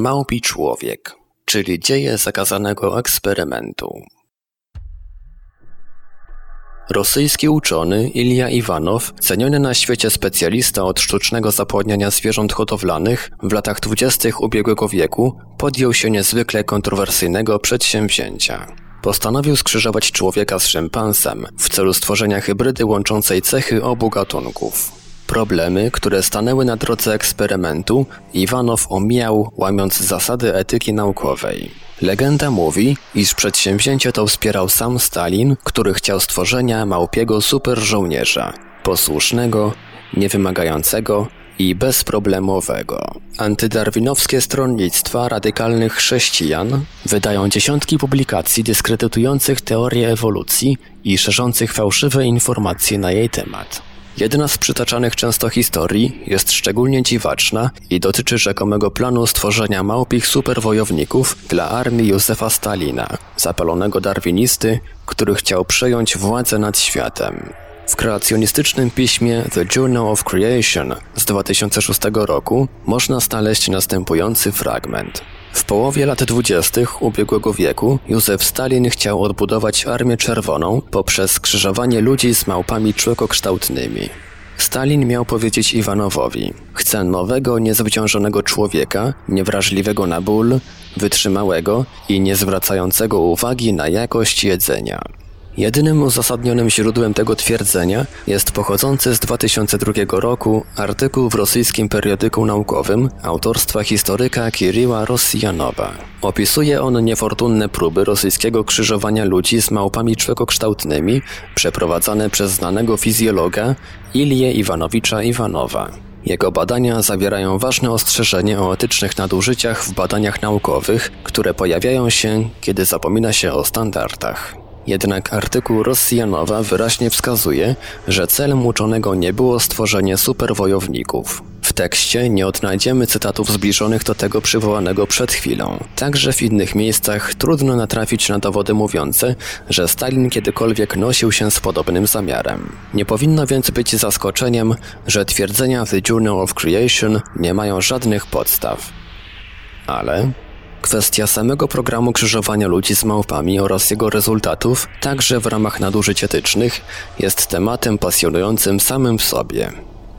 Małpi człowiek, czyli dzieje zakazanego eksperymentu. Rosyjski uczony Ilja Iwanow, ceniony na świecie specjalista od sztucznego zapłodniania zwierząt hodowlanych, w latach dwudziestych ubiegłego wieku podjął się niezwykle kontrowersyjnego przedsięwzięcia. Postanowił skrzyżować człowieka z szympansem w celu stworzenia hybrydy łączącej cechy obu gatunków. Problemy, które stanęły na drodze eksperymentu, Iwanow omijał, łamiąc zasady etyki naukowej. Legenda mówi, iż przedsięwzięcie to wspierał sam Stalin, który chciał stworzenia małpiego superżołnierza, posłusznego, niewymagającego i bezproblemowego. Antydarwinowskie stronnictwa radykalnych chrześcijan wydają dziesiątki publikacji dyskredytujących teorię ewolucji i szerzących fałszywe informacje na jej temat. Jedna z przytaczanych często historii jest szczególnie dziwaczna i dotyczy rzekomego planu stworzenia małpich superwojowników dla armii Józefa Stalina, zapalonego darwinisty, który chciał przejąć władzę nad światem. W kreacjonistycznym piśmie The Journal of Creation z 2006 roku można znaleźć następujący fragment. W połowie lat dwudziestych ubiegłego wieku Józef Stalin chciał odbudować Armię Czerwoną poprzez skrzyżowanie ludzi z małpami człekokształtnymi. Stalin miał powiedzieć Iwanowowi: Chcę nowego, niezwyciężonego człowieka, niewrażliwego na ból, wytrzymałego i niezwracającego uwagi na jakość jedzenia. Jedynym uzasadnionym źródłem tego twierdzenia jest pochodzący z 2002 roku artykuł w rosyjskim periodyku naukowym autorstwa historyka Kiriła Rosjanowa. Opisuje on niefortunne próby rosyjskiego krzyżowania ludzi z małpami człekokształtnymi przeprowadzane przez znanego fizjologa Ilię Iwanowicza Iwanowa. Jego badania zawierają ważne ostrzeżenie o etycznych nadużyciach w badaniach naukowych, które pojawiają się, kiedy zapomina się o standardach. Jednak artykuł Rosjanowa wyraźnie wskazuje, że celem uczonego nie było stworzenie superwojowników. W tekście nie odnajdziemy cytatów zbliżonych do tego przywołanego przed chwilą. Także w innych miejscach trudno natrafić na dowody mówiące, że Stalin kiedykolwiek nosił się z podobnym zamiarem. Nie powinno więc być zaskoczeniem, że twierdzenia The Journal of Creation nie mają żadnych podstaw. Ale Kwestia samego programu krzyżowania ludzi z małpami oraz jego rezultatów, także w ramach nadużyć etycznych, jest tematem pasjonującym samym w sobie.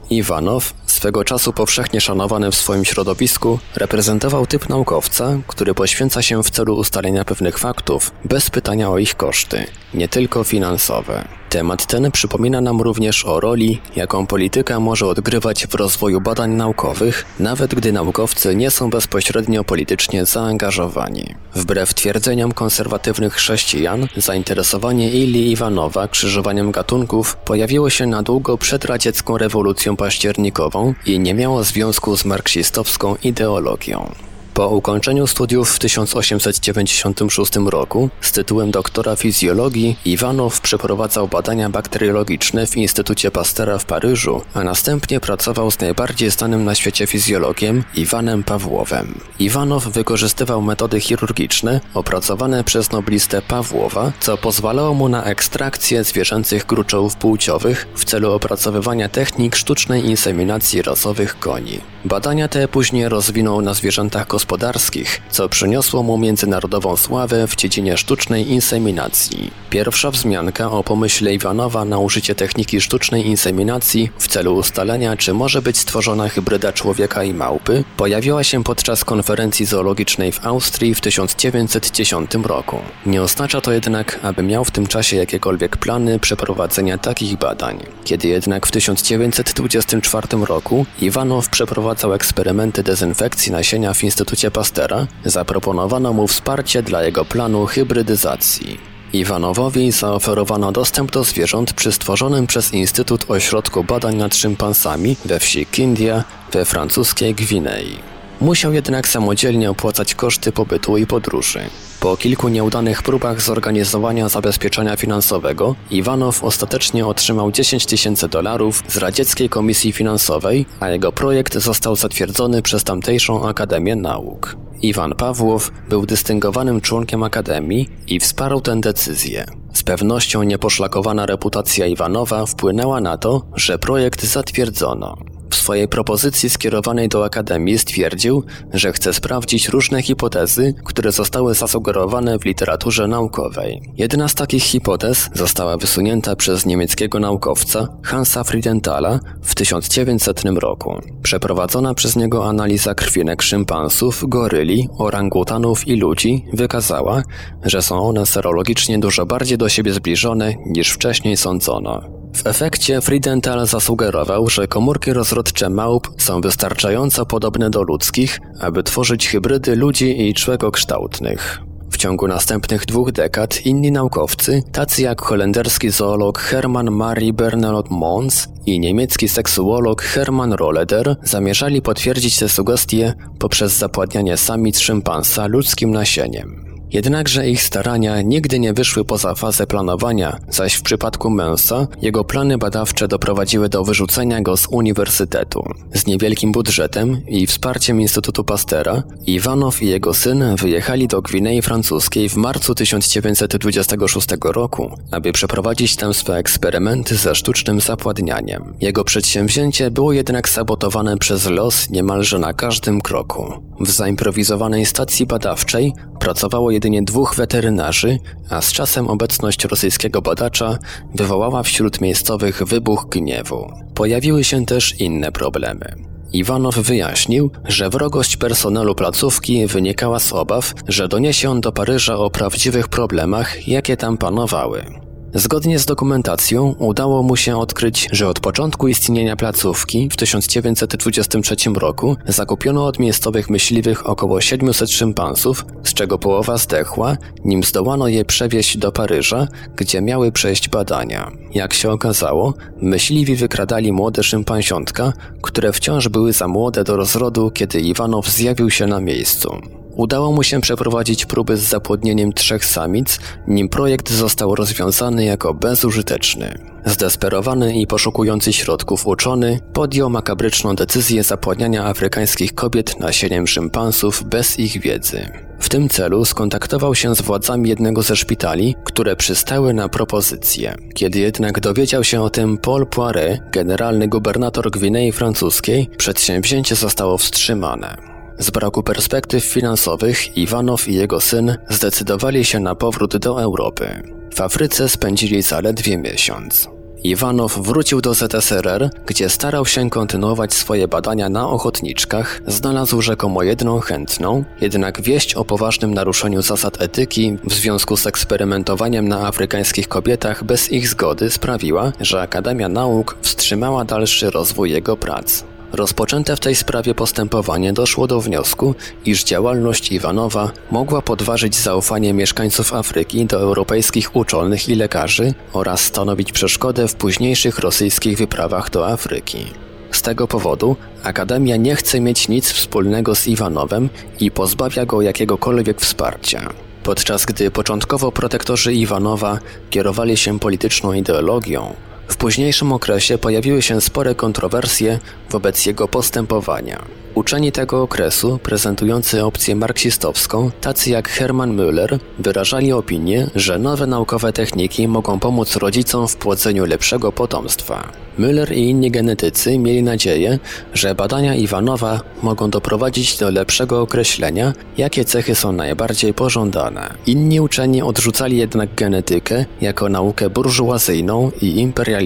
Iwanow, swego czasu powszechnie szanowany w swoim środowisku, reprezentował typ naukowca, który poświęca się w celu ustalenia pewnych faktów, bez pytania o ich koszty, nie tylko finansowe. Temat ten przypomina nam również o roli, jaką polityka może odgrywać w rozwoju badań naukowych, nawet gdy naukowcy nie są bezpośrednio politycznie zaangażowani. Wbrew twierdzeniom konserwatywnych chrześcijan, zainteresowanie Ili Iwanowa krzyżowaniem gatunków pojawiło się na długo przed radziecką rewolucją październikową i nie miało związku z marksistowską ideologią. Po ukończeniu studiów w 1896 roku z tytułem doktora fizjologii Iwanow przeprowadzał badania bakteriologiczne w Instytucie Pastera w Paryżu, a następnie pracował z najbardziej znanym na świecie fizjologiem Iwanem Pawłowem. Iwanow wykorzystywał metody chirurgiczne opracowane przez noblistę Pawłowa, co pozwalało mu na ekstrakcję zwierzęcych gruczołów płciowych w celu opracowywania technik sztucznej inseminacji rasowych koni. Badania te później rozwinął na zwierzętach gospodarskich, co przyniosło mu międzynarodową sławę w dziedzinie sztucznej inseminacji. Pierwsza wzmianka o pomyśle Iwanowa na użycie techniki sztucznej inseminacji w celu ustalenia, czy może być stworzona hybryda człowieka i małpy, pojawiła się podczas konferencji zoologicznej w Austrii w 1910 roku. Nie oznacza to jednak, aby miał w tym czasie jakiekolwiek plany przeprowadzenia takich badań. Kiedy jednak w 1924 roku Iwanow przeprowadzał eksperymenty dezynfekcji nasienia w Instytucie Instytucie Pastera zaproponowano mu wsparcie dla jego planu hybrydyzacji. Iwanowowi zaoferowano dostęp do zwierząt przy stworzonym przez Instytut Ośrodku Badań nad Szympansami we wsi Kindia we francuskiej Gwinei. Musiał jednak samodzielnie opłacać koszty pobytu i podróży. Po kilku nieudanych próbach zorganizowania zabezpieczenia finansowego, Iwanow ostatecznie otrzymał 10 tysięcy dolarów z radzieckiej komisji finansowej, a jego projekt został zatwierdzony przez tamtejszą Akademię Nauk. Iwan Pawłow był dystyngowanym członkiem Akademii i wsparł tę decyzję. Z pewnością nieposzlakowana reputacja Iwanowa wpłynęła na to, że projekt zatwierdzono. W swojej propozycji skierowanej do Akademii stwierdził, że chce sprawdzić różne hipotezy, które zostały zasugerowane w literaturze naukowej. Jedna z takich hipotez została wysunięta przez niemieckiego naukowca Hansa Friedenthala w 1900 roku. Przeprowadzona przez niego analiza krwinek szympansów, goryli, orangutanów i ludzi wykazała, że są one serologicznie dużo bardziej do siebie zbliżone niż wcześniej sądzono. W efekcie Friedenthal zasugerował, że komórki rozrodcze małp są wystarczająco podobne do ludzkich, aby tworzyć hybrydy ludzi i człegokształtnych. W ciągu następnych dwóch dekad inni naukowcy, tacy jak holenderski zoolog Hermann Marie Bernard Mons i niemiecki seksuolog Hermann Rolleder, zamierzali potwierdzić te sugestie poprzez zapładnianie samic szympansa ludzkim nasieniem. Jednakże ich starania nigdy nie wyszły poza fazę planowania, zaś w przypadku Mensa jego plany badawcze doprowadziły do wyrzucenia go z uniwersytetu. Z niewielkim budżetem i wsparciem Instytutu Pastera, Iwanow i jego syn wyjechali do Gwinei Francuskiej w marcu 1926 roku, aby przeprowadzić tam swe eksperymenty ze sztucznym zapładnianiem. Jego przedsięwzięcie było jednak sabotowane przez los niemalże na każdym kroku. W zaimprowizowanej stacji badawczej pracowało jedynie dwóch weterynarzy, a z czasem obecność rosyjskiego badacza wywołała wśród miejscowych wybuch gniewu. Pojawiły się też inne problemy. Iwanow wyjaśnił, że wrogość personelu placówki wynikała z obaw, że doniesie on do Paryża o prawdziwych problemach, jakie tam panowały. Zgodnie z dokumentacją udało mu się odkryć, że od początku istnienia placówki w 1923 roku zakupiono od miejscowych myśliwych około 700 szympansów, z czego połowa zdechła, nim zdołano je przewieźć do Paryża, gdzie miały przejść badania. Jak się okazało, myśliwi wykradali młode szympansiątka, które wciąż były za młode do rozrodu, kiedy Iwanow zjawił się na miejscu. Udało mu się przeprowadzić próby z zapłodnieniem trzech samic, nim projekt został rozwiązany jako bezużyteczny. Zdesperowany i poszukujący środków uczony podjął makabryczną decyzję zapłodniania afrykańskich kobiet nasieniem szympansów bez ich wiedzy. W tym celu skontaktował się z władzami jednego ze szpitali, które przystały na propozycję. Kiedy jednak dowiedział się o tym Paul Poiret, generalny gubernator Gwinei Francuskiej, przedsięwzięcie zostało wstrzymane. Z braku perspektyw finansowych Iwanow i jego syn zdecydowali się na powrót do Europy. W Afryce spędzili zaledwie miesiąc. Iwanow wrócił do ZSRR, gdzie starał się kontynuować swoje badania na ochotniczkach, znalazł rzekomo jedną chętną, jednak wieść o poważnym naruszeniu zasad etyki w związku z eksperymentowaniem na afrykańskich kobietach bez ich zgody sprawiła, że Akademia Nauk wstrzymała dalszy rozwój jego prac. Rozpoczęte w tej sprawie postępowanie doszło do wniosku, iż działalność Iwanowa mogła podważyć zaufanie mieszkańców Afryki do europejskich uczonych i lekarzy oraz stanowić przeszkodę w późniejszych rosyjskich wyprawach do Afryki. Z tego powodu Akademia nie chce mieć nic wspólnego z Iwanowem i pozbawia go jakiegokolwiek wsparcia. Podczas gdy początkowo protektorzy Iwanowa kierowali się polityczną ideologią, w późniejszym okresie pojawiły się spore kontrowersje wobec jego postępowania. Uczeni tego okresu, prezentujący opcję marksistowską, tacy jak Hermann Müller, wyrażali opinię, że nowe naukowe techniki mogą pomóc rodzicom w płodzeniu lepszego potomstwa. Müller i inni genetycy mieli nadzieję, że badania Iwanowa mogą doprowadzić do lepszego określenia, jakie cechy są najbardziej pożądane. Inni uczeni odrzucali jednak genetykę jako naukę burżuazyjną i imperialistyczną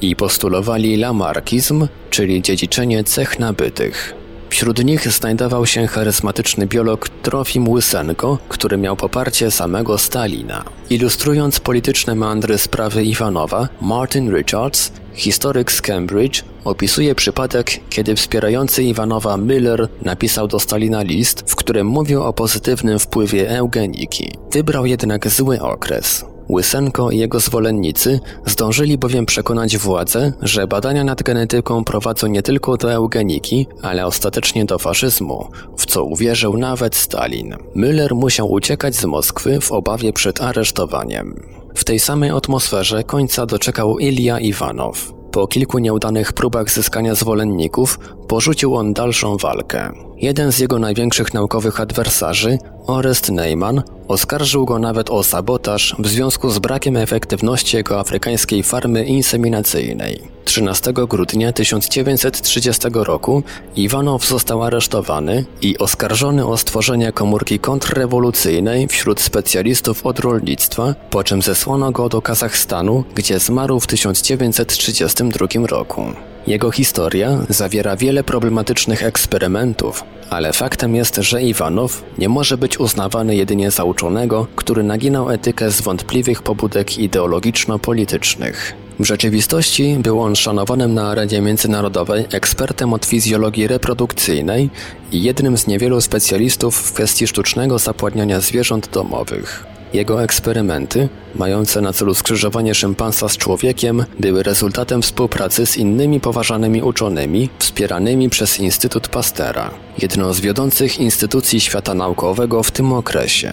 i postulowali lamarkizm, czyli dziedziczenie cech nabytych. Wśród nich znajdował się charyzmatyczny biolog Trofim Łysenko, który miał poparcie samego Stalina. Ilustrując polityczne meandry sprawy Iwanowa, Martin Richards, historyk z Cambridge, opisuje przypadek, kiedy wspierający Iwanowa Miller napisał do Stalina list, w którym mówił o pozytywnym wpływie eugeniki. Wybrał jednak zły okres. Łysenko i jego zwolennicy zdążyli bowiem przekonać władze, że badania nad genetyką prowadzą nie tylko do eugeniki, ale ostatecznie do faszyzmu, w co uwierzył nawet Stalin. Müller musiał uciekać z Moskwy w obawie przed aresztowaniem. W tej samej atmosferze końca doczekał Ilja Iwanow. Po kilku nieudanych próbach zyskania zwolenników, porzucił on dalszą walkę. Jeden z jego największych naukowych adwersarzy, Orest Neyman, oskarżył go nawet o sabotaż w związku z brakiem efektywności jego afrykańskiej farmy inseminacyjnej. 13 grudnia 1930 roku Iwanow został aresztowany i oskarżony o stworzenie komórki kontrrewolucyjnej wśród specjalistów od rolnictwa, po czym zesłano go do Kazachstanu, gdzie zmarł w 1932 roku. Jego historia zawiera wiele problematycznych eksperymentów, ale faktem jest, że Iwanow nie może być uznawany jedynie za uczonego, który naginał etykę z wątpliwych pobudek ideologiczno-politycznych. W rzeczywistości był on szanowanym na arenie międzynarodowej ekspertem od fizjologii reprodukcyjnej i jednym z niewielu specjalistów w kwestii sztucznego zapładniania zwierząt domowych. Jego eksperymenty, mające na celu skrzyżowanie szympansa z człowiekiem, były rezultatem współpracy z innymi poważanymi uczonymi, wspieranymi przez Instytut Pastera, jedną z wiodących instytucji świata naukowego w tym okresie.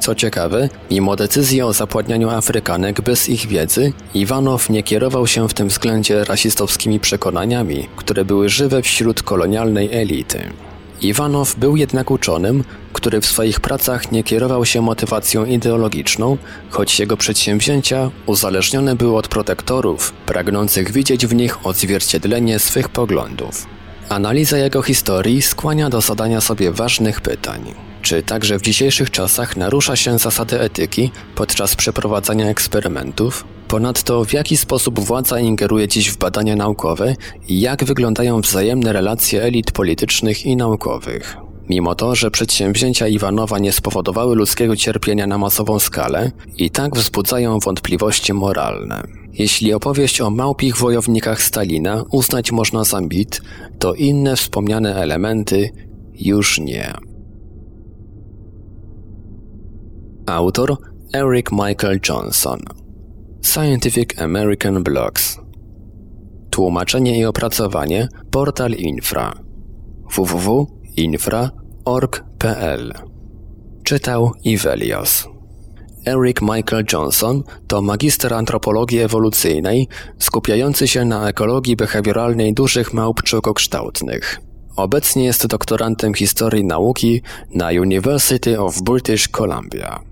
Co ciekawe, mimo decyzji o zapładnianiu Afrykanek bez ich wiedzy, Iwanow nie kierował się w tym względzie rasistowskimi przekonaniami, które były żywe wśród kolonialnej elity. Iwanow był jednak uczonym, który w swoich pracach nie kierował się motywacją ideologiczną, choć jego przedsięwzięcia uzależnione były od protektorów, pragnących widzieć w nich odzwierciedlenie swych poglądów. Analiza jego historii skłania do zadania sobie ważnych pytań. Czy także w dzisiejszych czasach narusza się zasady etyki podczas przeprowadzania eksperymentów? Ponadto w jaki sposób władza ingeruje dziś w badania naukowe i jak wyglądają wzajemne relacje elit politycznych i naukowych? Mimo to, że przedsięwzięcia Iwanowa nie spowodowały ludzkiego cierpienia na masową skalę, i tak wzbudzają wątpliwości moralne. Jeśli opowieść o małpich wojownikach Stalina uznać można za mit, to inne wspomniane elementy już nie. Autor Eric Michael Johnson Scientific American Blogs Tłumaczenie i opracowanie Portal Infra www.infra.org.pl Czytał Ivelios Eric Michael Johnson to magister antropologii ewolucyjnej skupiający się na ekologii behawioralnej dużych małp czokokształtnych. Obecnie jest doktorantem historii nauki na University of British Columbia.